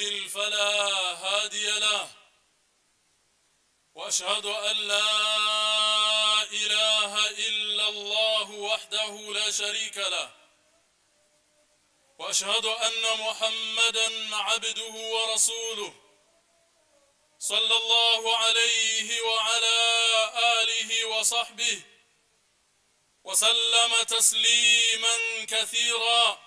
يضلل فلا هادي له وأشهد أن لا إله إلا الله وحده لا شريك له وأشهد أن محمدا عبده ورسوله صلى الله عليه وعلى آله وصحبه وسلم تسليما كثيرا.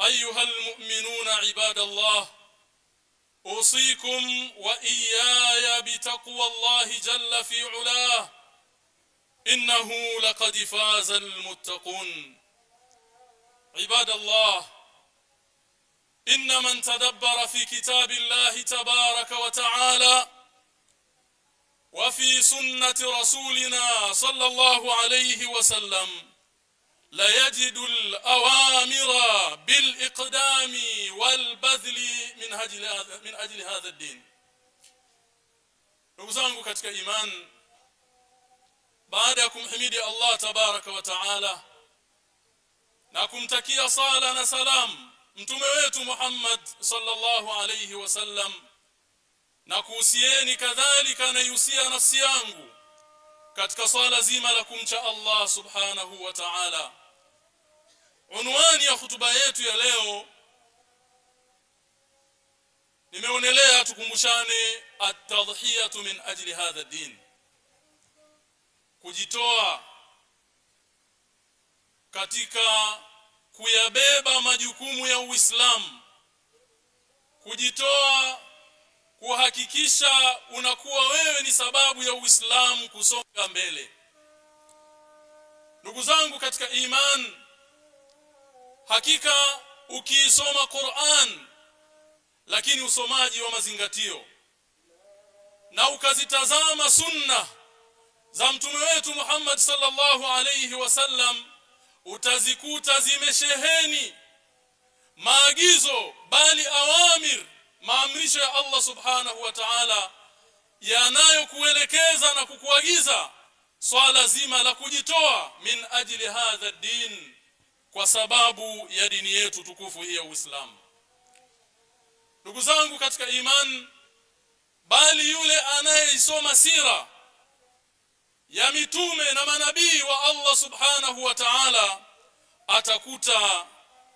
أيها المؤمنون عباد الله أوصيكم وإياي بتقوى الله جل في علاه إنه لقد فاز المتقون. عباد الله إن من تدبر في كتاب الله تبارك وتعالى وفي سنة رسولنا صلى الله عليه وسلم ليجد الأوامر بالإقدام والبذل من أجل هذا من أجل هذا الدين. رغزانغو كتك إيمان. بعدكم حميد الله تبارك وتعالى. نكم تكي صالة سلام متميت محمد صلى الله عليه وسلم. نكوسيني كذلك نيوسي نفسيانغو. كتك صالة زيما لكم شاء الله سبحانه وتعالى. Unwani ya hutuba yetu ya leo nimeonelea tukumbushane at-tadhhiyatu min ajli hadha din kujitoa katika kuyabeba majukumu ya Uislamu. Kujitoa kuhakikisha unakuwa wewe ni sababu ya Uislamu kusonga mbele. Ndugu zangu katika iman hakika ukiisoma Qur'an lakini usomaji wa mazingatio. Na ukazitazama sunna za mtume wetu Muhammad sallallahu alayhi wasallam utazikuta zimesheheni maagizo bali awamir maamrisho ya Allah subhanahu wa ta'ala yanayokuelekeza na kukuagiza swala zima la kujitoa min ajli hadha din kwa sababu ya dini yetu tukufu hii ya Uislamu. Ndugu zangu katika iman bali yule anayeisoma sira ya mitume na manabii wa Allah subhanahu wa ta'ala atakuta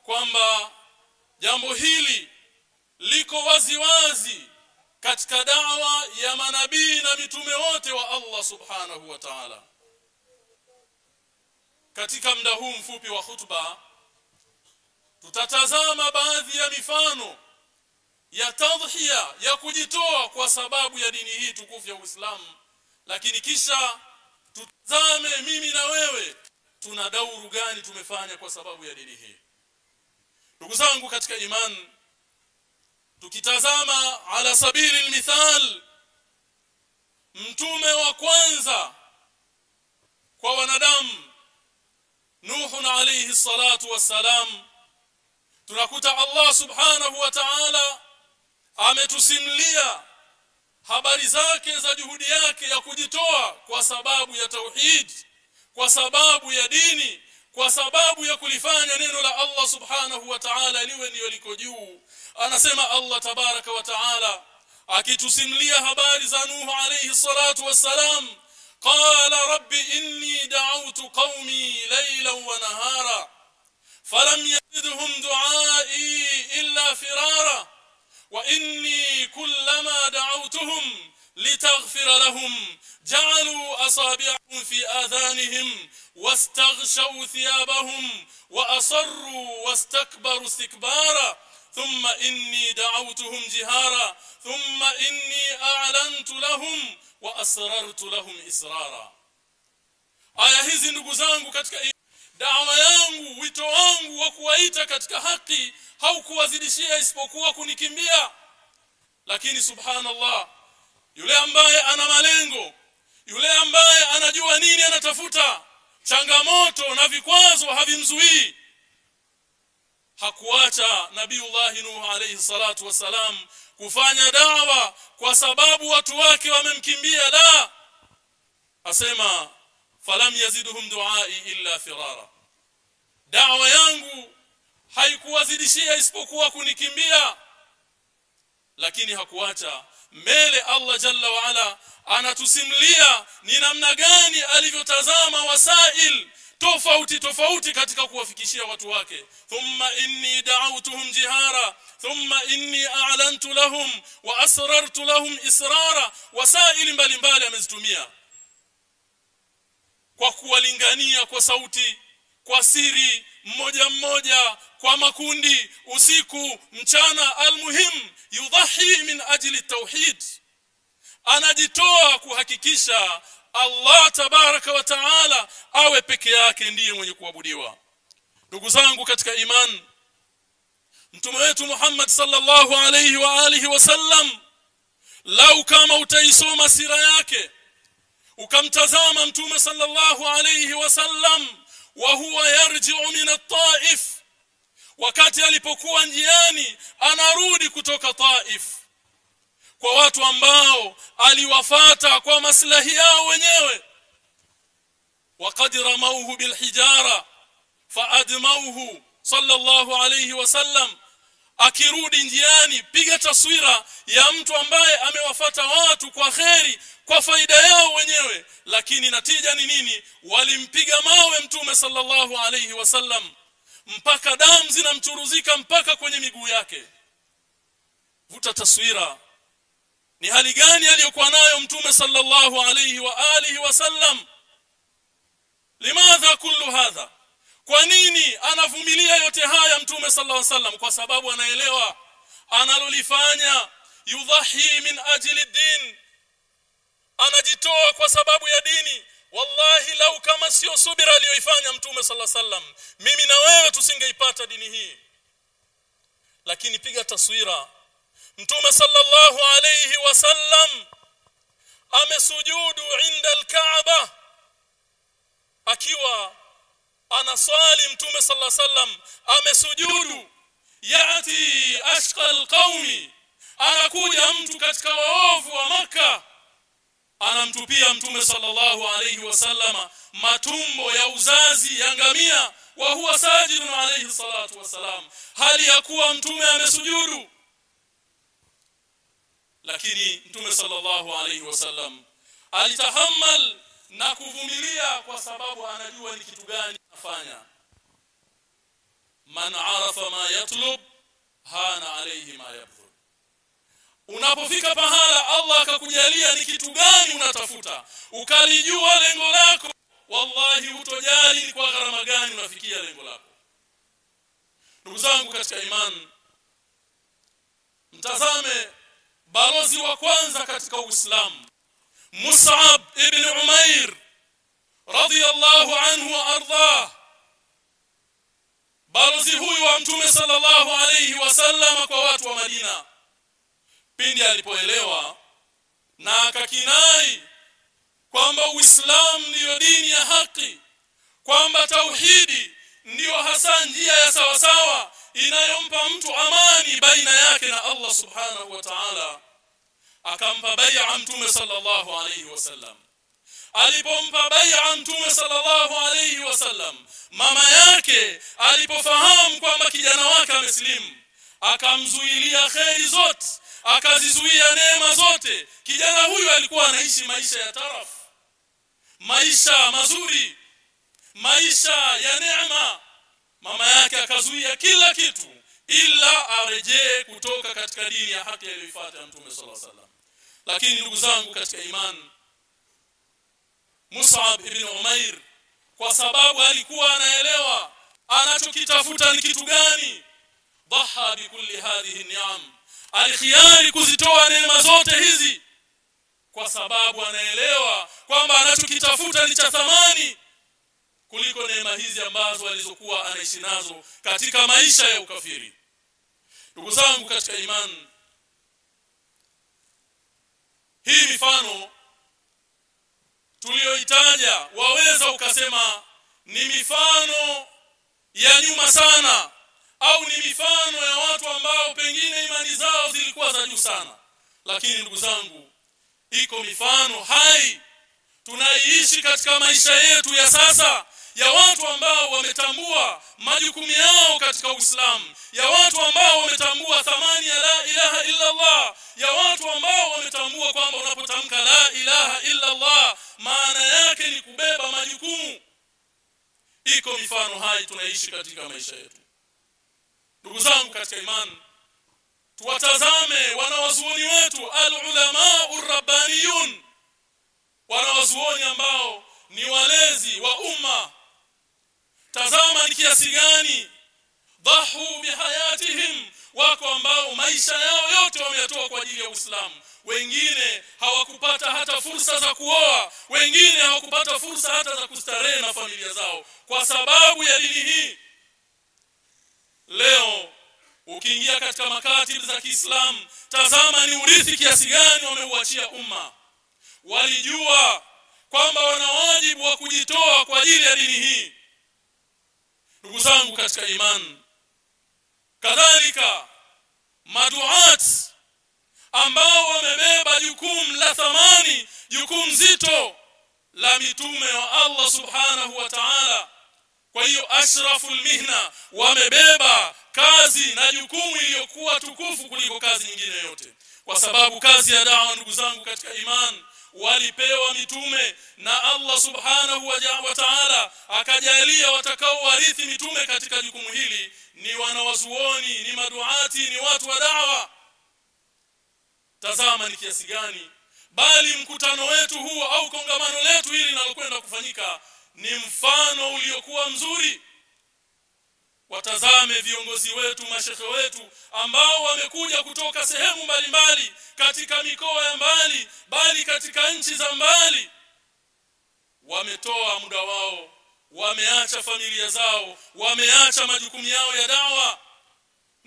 kwamba jambo hili liko wazi wazi katika da'wa ya manabii na mitume wote wa Allah subhanahu wa ta'ala katika muda huu mfupi wa hutuba tutatazama baadhi ya mifano ya tadhhiya ya kujitoa kwa sababu ya dini hii tukufu ya Uislamu. Lakini kisha tutazame mimi na wewe tuna dauru gani tumefanya kwa sababu ya dini hii. Ndugu zangu katika imani tukitazama ala sabili almithal mtume wa kwanza kwa wanadamu Nuh alayhi salatu wassalam. Tunakuta Allah subhanahu wa ta'ala ametusimulia habari zake za juhudi yake ya kujitoa kwa sababu ya tauhid kwa sababu ya dini kwa sababu ya kulifanya neno la Allah subhanahu wa ta'ala liwe ndio liko juu. Anasema Allah tabaraka wa ta'ala akitusimulia habari za Nuhu alayhi salatu wassalam قال رب إني دعوت قومي ليلا ونهارا فلم يزدهم دعائي إلا فرارا وإني كلما دعوتهم لتغفر لهم جعلوا أصابعهم في آذانهم واستغشوا ثيابهم وأصروا واستكبروا استكبارا ثم إني دعوتهم جهارا ثم إني أعلنت لهم wa asrartu lahum israra. Aya hizi ndugu zangu katika dawa yangu wito wangu wa kuwaita katika haki haukuwazidishia isipokuwa kunikimbia. Lakini subhanallah yule ambaye ana malengo yule ambaye anajua nini anatafuta changamoto na vikwazo havimzuii hakuacha nabiiullah nuh alayhi salatu wasalam kufanya dawa kwa sababu watu wake wamemkimbia la. Asema falam yazidhum duai illa firara. Dawa yangu haikuwazidishia isipokuwa kunikimbia. Lakini hakuacha. Mbele Allah jalla wa ala anatusimulia ni namna gani alivyotazama wasail tofauti tofauti katika kuwafikishia watu wake. Thumma inni da'awtuhum jihara thumma inni a'lantu lahum wa asrartu lahum israra wasaili mbalimbali amezitumia. Kwa kuwalingania kwa sauti kwa siri mmoja mmoja kwa makundi usiku mchana almuhim yudhahi min ajli tauhid anajitoa kuhakikisha Allah tabaraka wa taala awe peke yake ndiye mwenye kuabudiwa. Ndugu zangu katika iman mtume wetu Muhammad sallallahu alayhi wa alihi wasallam lau kama utaisoma sira yake ukamtazama mtume sallallahu alayhi wasallam wa huwa yarji'u min at-Taif wakati alipokuwa njiani anarudi kutoka Taif kwa watu ambao aliwafata kwa maslahi yao wenyewe وقد رموه بالحجاره فادموه صلى الله عليه وسلم akirudi njiani piga taswira ya mtu ambaye amewafata watu kwa kheri kwa faida yao wenyewe lakini natija ni nini walimpiga mawe mtume sallallahu alayhi wasallam mpaka damu zinamchuruzika mpaka kwenye miguu yake vuta taswira ni hali gani aliyokuwa nayo mtume sallallahu alayhi wa alihi wasallam limadha kullu hadha? Kwa nini anavumilia yote haya mtume sallallahu alayhi wasallam kwa sababu anaelewa analolifanya yudhahi min ajli din. Anajitoa kwa sababu ya dini. Wallahi lau kama sio subira aliyoifanya mtume sallallahu alayhi wasallam mimi na wewe tusingeipata dini hii. Lakini piga taswira mtume sallallahu alayhi wasallam amesujudu inda alkaaba akiwa anaswali. Mtume sallallahu alayhi amesujudu yati ashqa alqaumi anakuja mtu katika waovu wa maka anamtupia mtume sallallahu alayhi wasallama matumbo ya uzazi ya ngamia wa huwa sajidun alayhi salatu wasalam hali ya kuwa mtume amesujudu lakini mtume sallallahu alayhi wasallam alitahammal na kuvumilia kwa sababu anajua ni kitu gani anafanya. Man arafa ma yatlub hana alayhi ma yabdhul unapofika pahala Allah akakujalia ni kitu gani unatafuta ukalijua lengo lako wallahi utojali ni kwa gharama gani unafikia lengo lako. Ndugu zangu katika imani mtazame balozi wa kwanza katika Uislamu Mus'ab ibn Umair radiyallahu anhu wa ardhah balozi huyu wa mtume sallallahu alayhi wasallam kwa watu wa Madina pindi alipoelewa na akakinai kwamba Uislamu ndiyo dini ya haki kwamba tauhidi ndiyo hasa njia ya sawasawa inayompa mtu amani baina yake na Allah subhanahu wa ta'ala akampa bai'a mtume sallallahu alayhi wasallam alipompa bai'a mtume sallallahu alayhi wasallam mama yake alipofahamu kwamba kijana wake amesilimu akamzuilia kheri zote akazizuia neema zote kijana huyu alikuwa anaishi maisha ya taraf maisha mazuri maisha ya neema akazuia kila kitu ila arejee kutoka katika dini ya haki aliyoifuata mtume صلى الله عليه lakini ndugu zangu katika imani Mus'ab ibn Umair kwa sababu alikuwa anaelewa anachokitafuta ni kitu gani dhaha bikulli hadhihi ni'am alikhiari kuzitoa neema zote hizi kwa sababu anaelewa kwamba anachokitafuta ni cha thamani kuliko neema hizi ambazo alizokuwa anaishi nazo katika maisha ya ukafiri. Ndugu zangu katika imani hii mifano tuliyoitaja waweza ukasema ni mifano ya nyuma sana au ni mifano ya watu ambao pengine imani zao zilikuwa za juu sana. Lakini ndugu zangu iko mifano hai tunaiishi katika maisha yetu ya sasa ya watu ambao wametambua majukumu yao katika Uislamu ya watu ambao wametambua thamani ya la ilaha illa Allah ya watu ambao wametambua kwamba unapotamka la ilaha illa Allah maana yake ni kubeba majukumu. Iko mifano hai tunaishi katika maisha yetu. Ndugu zangu katika imani tuwatazame wanawazuoni wetu al-ulama ur-rabbaniyun wanawazuoni ambao ni walezi wa umma tazama ni kiasi gani dhahu bihayatihim wako ambao maisha yao yote wameyatoa kwa ajili ya Uislamu. Wengine hawakupata hata fursa za kuoa wengine hawakupata fursa hata za kustarehe na familia zao. Kwa sababu ya dini hii leo ukiingia katika makatibu za Kiislamu tazama ni urithi kiasi gani wameuachia umma. Walijua kwamba wana wajibu wa kujitoa kwa ajili ya dini hii. Ndugu zangu katika imani kadhalika maduat ambao wamebeba jukumu la thamani jukumu zito la mitume wa Allah subhanahu wa ta'ala. Kwa hiyo ashraful mihna wamebeba kazi na jukumu iliyokuwa tukufu kuliko kazi nyingine yote. Kwa sababu kazi ya dawa ndugu zangu katika iman walipewa mitume na Allah subhanahu wa ta'ala akajalia watakao warithi mitume katika jukumu hili. Ni wanawazuoni ni maduati ni watu wa dawa tazama ni kiasi gani. Bali mkutano wetu huu au kongamano letu hili linalokwenda kufanyika ni mfano uliokuwa mzuri. Watazame viongozi wetu mashehe wetu ambao wamekuja kutoka sehemu mbalimbali katika mikoa ya mbali bali katika nchi za mbali. Wametoa muda wao wameacha familia zao wameacha majukumu yao ya dawa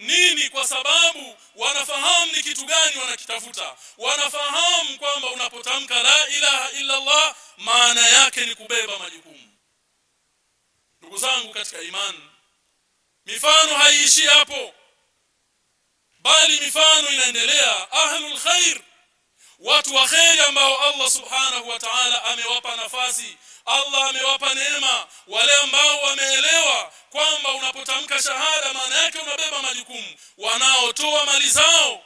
nini? Kwa sababu wanafahamu ni kitu gani wanakitafuta. Wanafahamu kwamba unapotamka la ilaha illa Allah maana yake ni kubeba majukumu. Ndugu zangu katika imani mifano haiishi hapo. Bali mifano inaendelea. Ahlul khair watu wa khair ambao Allah subhanahu wa ta'ala amewapa nafasi. Allah amewapa neema. Wale ambao wameelewa kwamba unapotamka shahada majukumu wanaotoa mali zao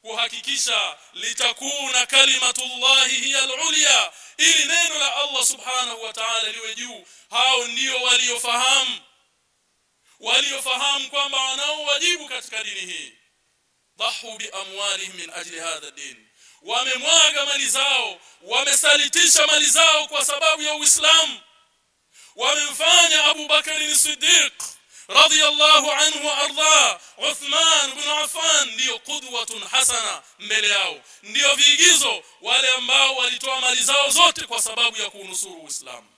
kuhakikisha litakuna kalimatullahi hiya al-ulya ili neno la Allah subhanahu wa ta'ala liwe juu hao ndio waliofahamu waliofahamu kwamba wanao wajibu katika dini hii dhahu bi amwalihim min ajli hadha din wamemwaga mali zao wamesalitisha mali zao kwa sababu ya Uislamu wamemfanya Abu Bakar Siddiq radiyallahu anhu wa arda Uthman ibn Affan ndio qudwatun hasana mbele yao. Ndio viigizo wale ambao walitoa mali zao zote kwa sababu ya kunusuru Uislamu.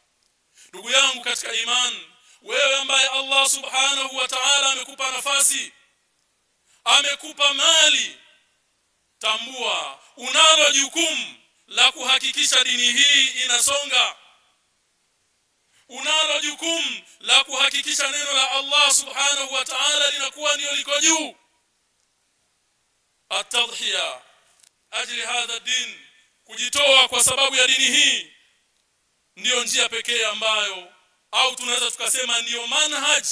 Ndugu yangu katika iman wewe ambaye Allah subhanahu wa ta'ala amekupa nafasi amekupa mali tambua unalo jukumu la kuhakikisha dini hii inasonga unalo jukumu la kuhakikisha neno la Allah subhanahu wa ta'ala linakuwa ndio liko juu. Atadhiya ajili hadha din kujitoa kwa sababu ya dini hii ndiyo njia pekee ambayo au tunaweza tukasema ndiyo manhaj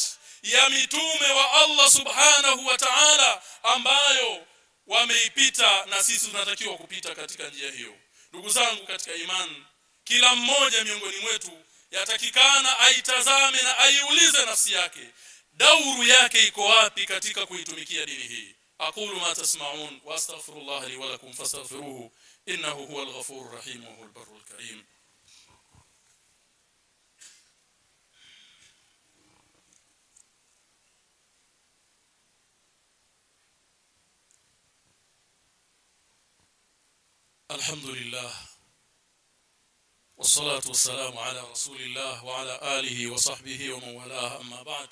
ya mitume wa Allah subhanahu wa ta'ala ambayo wameipita na sisi tunatakiwa kupita katika njia hiyo. Ndugu zangu katika imani kila mmoja miongoni mwetu yatakikana aitazame na aiulize nafsi yake dauru yake iko wapi katika kuitumikia dini hii aqulu ma tasma'un wa astaghfirullah li wa lakum fastaghfiruhu innahu huwal ghafurur rahim wa huwal barrul karim الحمد لله والصلاة والسلام على رسول الله وعلى آله وصحبه ومن والاه. أما بعد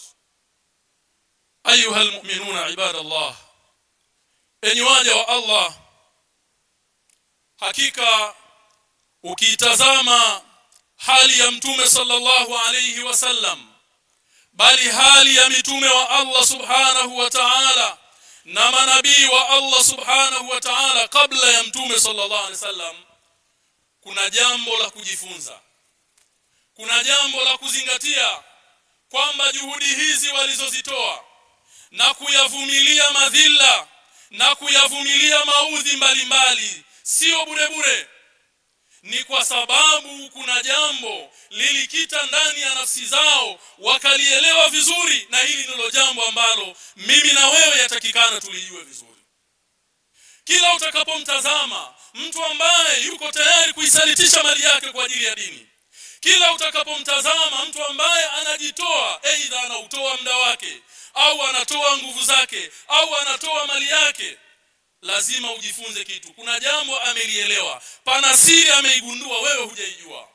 أيها المؤمنون عباد الله أن يواجع الله حقيقة وكيتزاما حالي يمتوم صلى الله عليه وسلم بل حال يمتوم الله سبحانه وتعالى نما نبي الله سبحانه وتعالى قبل يمتوم صلى الله عليه وسلم kuna jambo la kujifunza. Kuna jambo la kuzingatia kwamba juhudi hizi walizozitoa na kuyavumilia madhila na kuyavumilia maudhi mbalimbali sio bure bure. Ni kwa sababu kuna jambo lilikita ndani ya nafsi zao wakalielewa vizuri na hili ndilo jambo ambalo mimi na wewe yatakikana tulijue vizuri kila utakapomtazama mtu ambaye yuko tayari kuisalitisha mali yake kwa ajili ya dini. Kila utakapomtazama mtu ambaye anajitoa aidha anautoa muda wake au anatoa nguvu zake au anatoa mali yake lazima ujifunze kitu. Kuna jambo amelielewa pana siri ameigundua wewe hujaijua.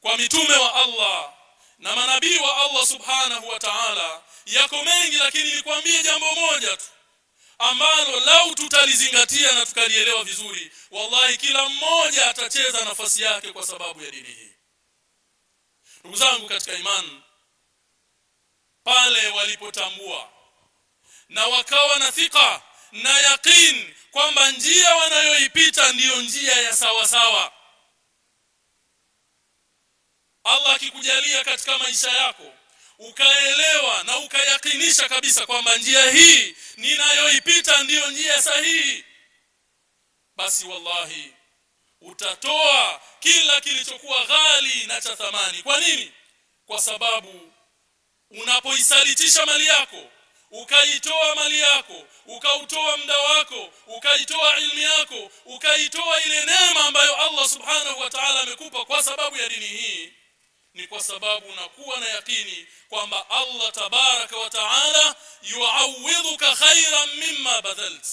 Kwa mitume wa Allah na manabii wa Allah subhanahu wa ta'ala yako mengi lakini nikwambie jambo moja tu ambalo lau tutalizingatia na tukalielewa vizuri wallahi kila mmoja atacheza nafasi yake kwa sababu ya dini hii. Ndugu zangu katika imani pale walipotambua na wakawa na thika na yaqin kwamba njia wanayoipita ndiyo njia ya sawa sawa Allah akikujalia katika maisha yako ukaelewa na ukayakinisha kabisa kwamba njia hii ninayoipita ndiyo njia sahihi basi wallahi utatoa kila kilichokuwa ghali na cha thamani. Kwa nini? Kwa sababu unapoisalitisha mali yako ukaitoa mali yako ukautoa muda wako ukaitoa ilmu yako ukaitoa ile neema ambayo Allah subhanahu wa ta'ala amekupa kwa sababu ya dini hii ni kwa sababu unakuwa na yakini kwamba Allah tabaraka wa taala yuawidhuka khairan mimma badalt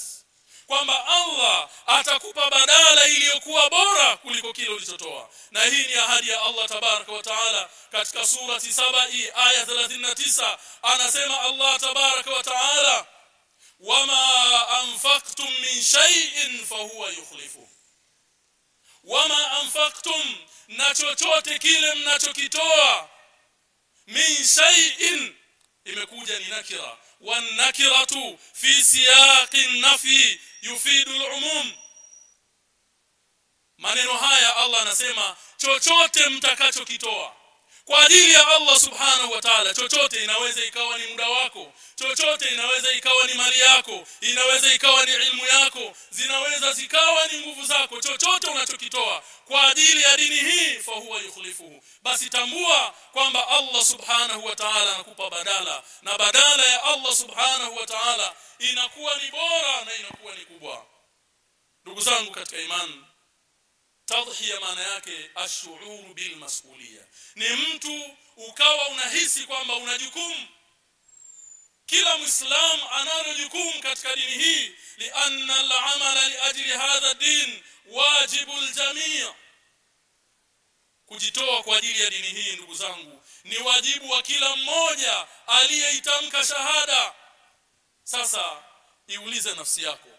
kwamba Allah atakupa badala iliyokuwa bora kuliko kile ulichotoa na hii ni ahadi ya Allah tabaraka wa taala katika surati saba hii aya 39 anasema Allah tabaraka wa taala wama anfaqtum min shay'in fahuwa yukhlifu wama anfaqtum na chochote kile mnachokitoa min shay'in imekuja ni nakira nakiratu fi siyaqin nafi yufidu al-umum maneno haya Allah anasema chochote mtakachokitoa kwa ajili ya Allah subhanahu wa ta'ala chochote inaweza ikawa ni muda wako chochote inaweza ikawa ni mali yako inaweza ikawa ni ilmu yako zinaweza zikawa ni nguvu zako chochote unachokitoa kwa ajili ya dini hii fa huwa yukhlifuhu. Basi tambua kwamba Allah subhanahu wa ta'ala anakupa badala na badala ya Allah subhanahu wa ta'ala inakuwa ni bora na inakuwa ni kubwa. Ndugu zangu katika imani tadhiya maana yake ashuuru bil mas'uliyya. Ni mtu ukawa unahisi kwamba una jukumu. Kila muislam analo jukumu katika dini hii lianna al-amala li ajli hadha din wajibu al-jami' kujitoa kwa ajili ya dini hii ndugu zangu ni wajibu wa kila mmoja aliyeitamka shahada. Sasa iulize nafsi yako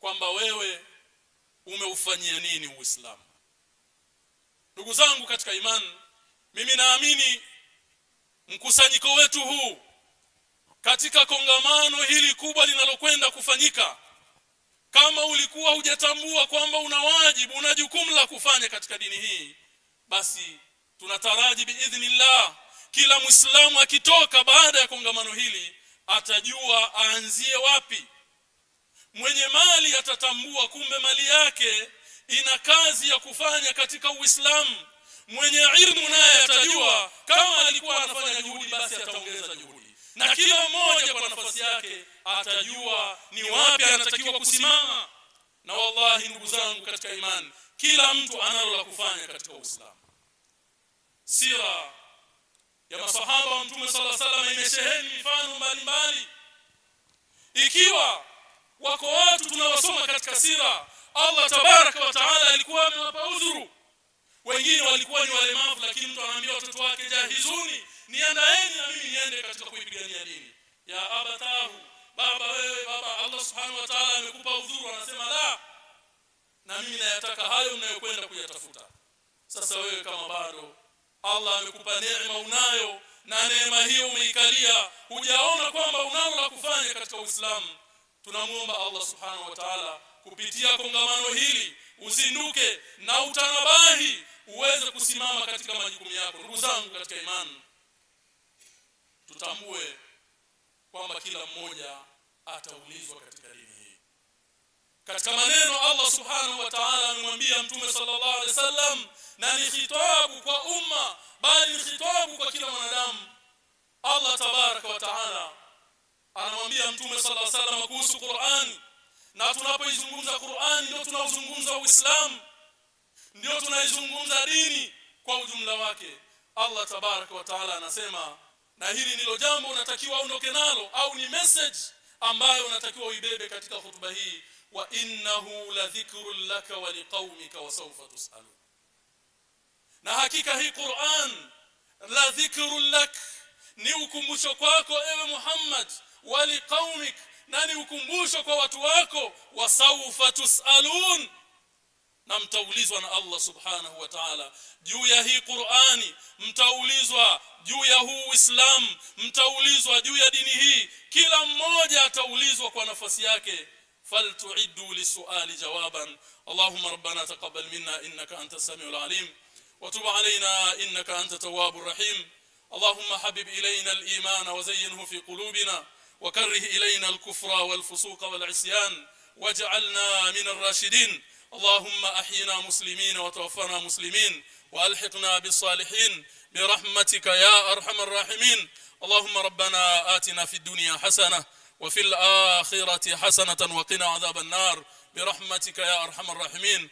kwamba wewe umeufanyia nini uislamu? Ndugu zangu katika imani mimi naamini mkusanyiko wetu huu katika kongamano hili kubwa linalokwenda kufanyika kama ulikuwa hujatambua kwamba una wajibu una jukumu la kufanya katika dini hii basi tunataraji biidhnillah kila muislamu akitoka baada ya kongamano hili atajua aanzie wapi mwenye mali atatambua kumbe mali yake ina kazi ya kufanya katika Uislamu. Mwenye ilmu naye atajua kama alikuwa anafanya juhudi basi ataongeza juhudi. Na kila mmoja kwa nafasi yake atajua ni wapi anatakiwa kusimama. Na wallahi ndugu zangu katika imani kila mtu analo la kufanya katika uislamu. Sira ya masahaba wa mtume sala salama imesheheni mifano mbalimbali. Ikiwa wako watu tunawasoma katika sira. Allah tabaraka wa taala alikuwa amewapa udhuru. Wengine walikuwa ni walemavu lakini mtu anaambia watoto wake jahizuni niandaeni na mimi niende katika kuipigania dini. Ya abatahu baba wewe baba Allah subhanahu wa ta'ala amekupa udhuru anasema la. Na mimi nayataka hayo mnayokwenda kuyatafuta. Sasa wewe kama bado Allah amekupa neema unayo na neema hiyo umeikalia. Hujaona kwamba unalo la kufanya katika Uislamu tunamuomba Allah subhanahu wa ta'ala kupitia kongamano hili uzinduke na utanabahi uweze kusimama katika majukumu yako. Ndugu zangu katika imani tutambue kwamba kila mmoja ataulizwa katika dini hii. Katika maneno Allah subhanahu wa ta'ala amemwambia mtume sallallahu alaihi wasallam na ni khitabu kwa umma bali ni khitabu kwa kila mwanadamu. Allah tabaraka wa ta'ala anamwambia mtume sallallahu alaihi wasallam kuhusu Qur'an. Na tunapoizungumza Qur'an ndio tunaozungumza Uislamu. Ndio tunaizungumza dini kwa ujumla wake. Allah tabaraka wa taala anasema na hili ndilo jambo unatakiwa uondoke nalo au ni message ambayo unatakiwa uibebe katika hutuba hii. Wa innahu la dhikrun laka wa liqaumika wa sawfa tusalun. Na hakika hii Qur'an la dhikrun lak ni ukumbusho kwako ewe Muhammad wa liqaumik na ni ukumbusho kwa watu wako wa sawfa tusalun na mtaulizwa na Allah subhanahu wa ta'ala juu ya hii Qur'ani mtaulizwa juu ya huu Uislamu mtaulizwa juu ya dini hii kila mmoja ataulizwa kwa nafasi yake faltu'iddu lisuali jawaban Allahumma rabbana taqabbal minna innaka antas samiul alim وتب علينا إنك أنت تواب رحيم اللهم حبب إلينا الإيمان وزينه في قلوبنا وكره إلينا الكفر والفسوق والعصيان واجعلنا من الراشدين. اللهم أحينا مسلمين وتوفنا مسلمين وألحقنا بالصالحين. برحمتك يا أرحم الراحمين. اللهم ربنا آتنا في الدنيا حسنة وفي الآخرة حسنة وقنا عذاب النار. برحمتك يا أرحم الراحمين.